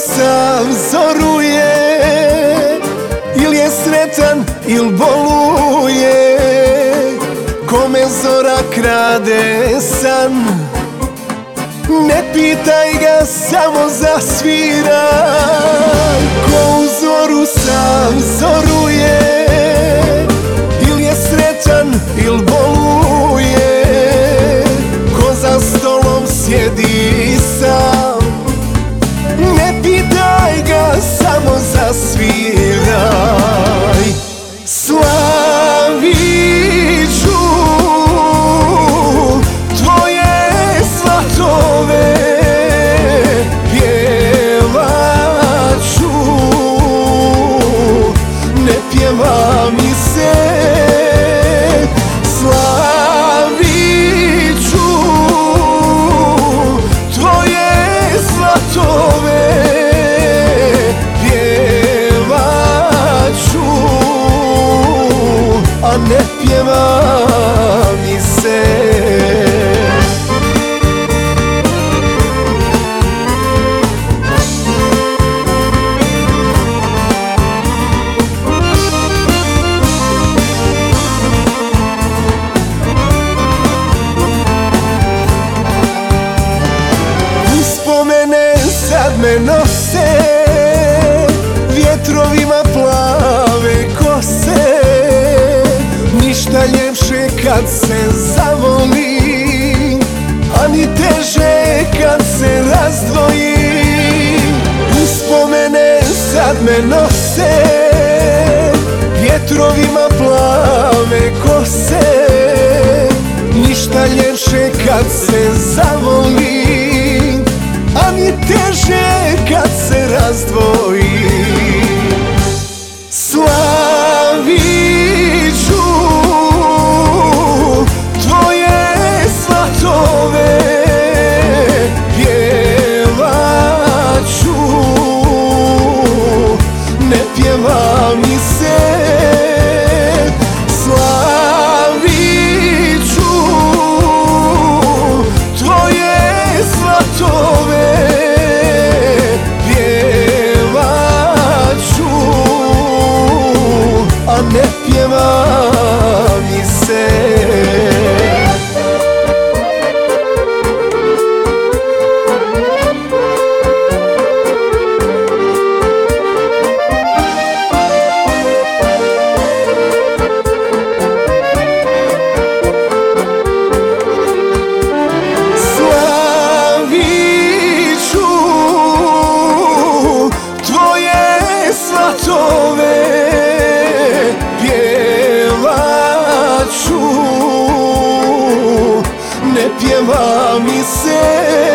sam zoruje Il je sretan il boluje. Kome zora krade san Ne pitaj ga, samo zasvira. Ko u zoru sam zoruje Il je sretan il boluje. Ko za stolom sjedi sam. Ne pitaj ga, samo zasviraj mi se Slaviću tvoje ne pjeva mi se me nose Vjetrovima plave kose. Ništa ljepše kad se zavoli A ni teže kad se razdvoji. Uspomene sad me nose Vjetrovima plave kose. Ništa ljepše kad se zavoli teže kad se razdvoji. Slaviću pjeva mi se